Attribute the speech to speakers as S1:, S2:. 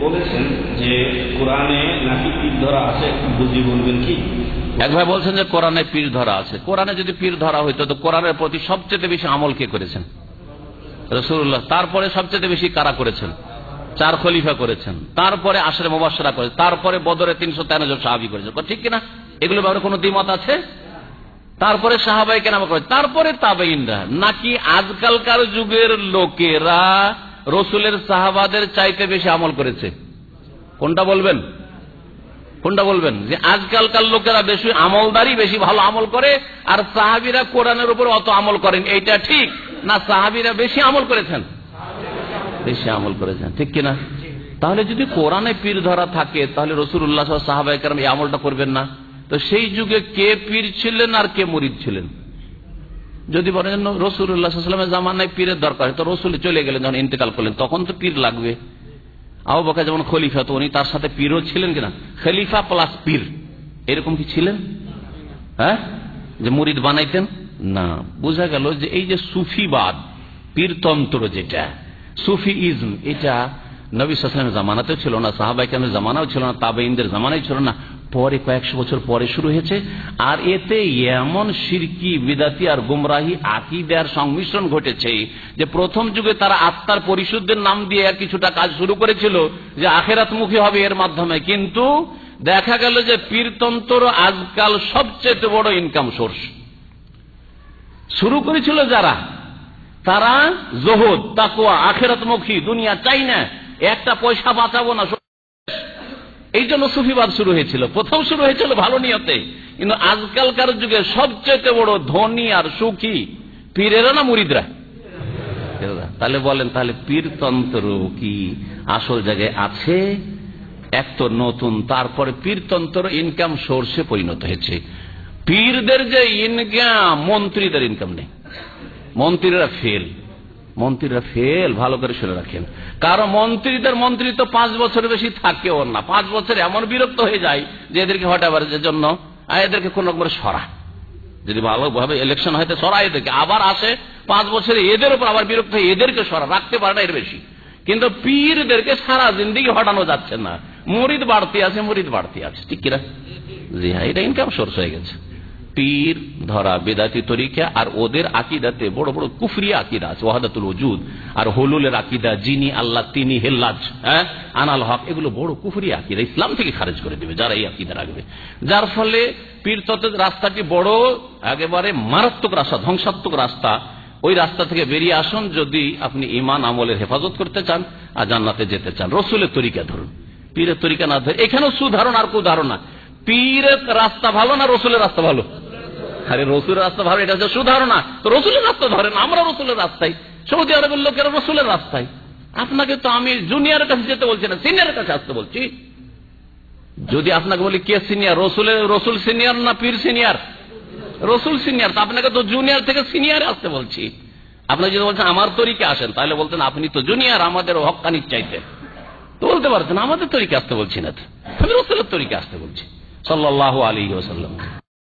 S1: বলেছেন যে কোরআনে নাকি পীর ধরা আছে? বলবেন কি?
S2: এক ভাই বলছেন যে কোরআনে পীর ধরা আছে। কোরআনে যদি পীর ধরা হইতো, তো কোরআনের প্রতি সবচেয়ে বেশি আমল কে করেছেন? রসুল্লাহ তারপরে সবচেয়ে বেশি কারা করেছেন? চার খলিফা করেছেন। তারপরে আশরে মুবাসরা করেছেন। তারপরে বদরে তিনশো তেরো জন সাহাবি করেছেন। ঠিক কিনা? এগুলো ব্যাপারে কোনো দ্বিমত আছে? তারপরে সাহাবাই কেন করে তারপরে তাবেইনরা নাকি আজকালকার যুগের লোকেরা রসুলের সাহাবাদের চাইতে বেশি আমল করেছে। কোনটা বলবেন? কোনটা বলবেন? যে আজকালকার লোকেরা বেশি আমলদারি বেশি ভালো আমল করে, আর সাহাবিরা কোরআনের উপর অত আমল করেন। এইটা ঠিক? না, সাহাবিরা বেশি আমল করেছেন? বেশি আমল করেছেন। ঠিক কিনা? তাহলে যদি কোরআনে পীর ধরা থাকে, তাহলে রসুল উল্লাহ সাহাবাহিকার এই আমলটা করবেন না। তো সেই যুগে কে পীর ছিলেন আর কে মরিদ ছিলেন? যদি বলেন রসুল্লাহামের জামানায় পীরের দরকার তো রসুল চলে গেলেন, যখন ইন্তেকাল করলেন, তখন তো পীর লাগবে। আবু বকা যেমন খলিফা, তো উনি তার সাথে পীরও ছিলেন কিনা? খলিফা প্লাস পীর। এরকম কি ছিলেন? হ্যাঁ? যে মুরিদ বানাইতেন? না। বোঝা গেল যে এই যে সুফিবাদ, পীরতন্ত্র যেটা সুফি ইজম এটা নবী সালামের জামানাতেও ছিল না সাহাবাইকামের জামানাও ছিল না তাবেইনদের জামানায় ছিল না। পরে কয়েকশো বছর পরে শুরু হয়েছে, আর এতে এমন সিরকি, বিদাতি আর গুমরাহি আকিদার সংমিশ্রণ ঘটেছে যে প্রথম যুগে তারা আত্মার পরিশুদ্ধের নাম দিয়ে কিছুটা কাজ শুরু করেছিল যে আখেরাতমুখী হবে এর মাধ্যমে। কিন্তু দেখা গেল যে পীরতন্ত্র আজকাল সবচেয়ে বড় ইনকাম সোর্স শুরু করেছিল যারা? তারা জোহদ তাকুয়া আখেরাতমুখী, দুনিয়া চাই না, একটা পয়সা বাঁচাবো না এই জন্য সুফিবাদ শুরু হয়েছিল। প্রথম শুরু হয়েছিল ভালো নিয়তে। কিন্তু আজকালকার যুগে সবচেয়ে বড় ধনী আর সুখী পীরেরা না মুরিদরা? তাহলে বলেন, তাহলে পীরতন্ত্র কি? আসল জায়গায় আছে, এক তো নতুন, তারপরে পীরতন্ত্র ইনকাম সোর্সে পরিণত হয়েছে। পীরদের যে ইনকাম মন্ত্রীদের ইনকাম নেই। মন্ত্রীরা ফেল মন্ত্রীরা ফেল, ভালো করে শুনে রাখেন। কারণ মন্ত্রীদের মন্ত্রী তো পাঁচ বছরের বেশি থাকেও না। পাঁচ বছর এমন বিরক্ত হয়ে যায় যে এদেরকে হটাবার জন্য এদেরকে কোন রকম সরা। যদি ভালোভাবে ইলেকশন হয়তো সরা এদেরকে। আবার আসে পাঁচ বছরে এদের উপর আবার বিরক্ত হয়ে এদেরকে সরা। রাখতে পারে না এর বেশি। কিন্তু পীরদেরকে সারা জিন্দিগি হটানো যাচ্ছে না। মরিদ বাড়তি আছে, মরিদ বাড়তি আছে। ঠিক কিনা? জি হ্যাঁ এটা ইনকাম সোর্স হয়ে গেছে। পীর ধরা বেদাতি তরিকা আর ওদের আকিদাতে বড় বড় কুফরি আকিদা আছে, ওয়াহাদাতুল ওজুদ। আর হলুলের আকিদা যিনি আল্লাহ, তিনি হেল্লাজ হ্যাঁ? আনাল হক, এগুলো বড় কুফরি আকিদা, ইসলাম থেকে খারেজ করে দেবে যারা এই আকিদা রাখবে। যার ফলে পীর তত্ত্বের রাস্তাটি বড়, একেবারে মারাত্মক রাস্তা, ধ্বংসাত্মক রাস্তা। ওই রাস্তা থেকে বেরিয়ে আসুন, যদি আপনি ইমান আমলের হেফাজত করতে চান আর জান্নাতে যেতে চান। রসুলের তরিকা ধরুন। পীরের তরিকা না ধরে, এখানেও সুধারণ আর কুধারণা পীরের রাস্তা ভালো না রসুলের রাস্তা ভালো? আরে রসুলের রাস্তা ভালো, এটা হচ্ছে সুধারণা। তো রসুলের রাস্তা ধরেন, আমরা রসুলের রাস্তায়। সৌদি আরবের লোকেরা রসুলের রাস্তায়। আপনাকে তো আমি জুনিয়রের কাছে যেতে বলছি না সিনিয়রের কাছে আসতে বলছি। যদি আপনাকে বলি কে সিনিয়র রসুলের, রসুল সিনিয়র না পীর সিনিয়র রসুল সিনিয়র আপনাকে তো জুনিয়র থেকে সিনিয়রে আসতে বলছি। আপনি যদি বলছেন, আমার তরিকে আসেন, তাহলে বলতেন, আপনি তো জুনিয়র আমাদের হকানির চাইতেন তো বলতে পারছেন আমাদের তরিকে আসতে বলছি না আমি রসুলের তরিকে আসতে বলছি। সাল্লাহ আলী ওসাল্লাম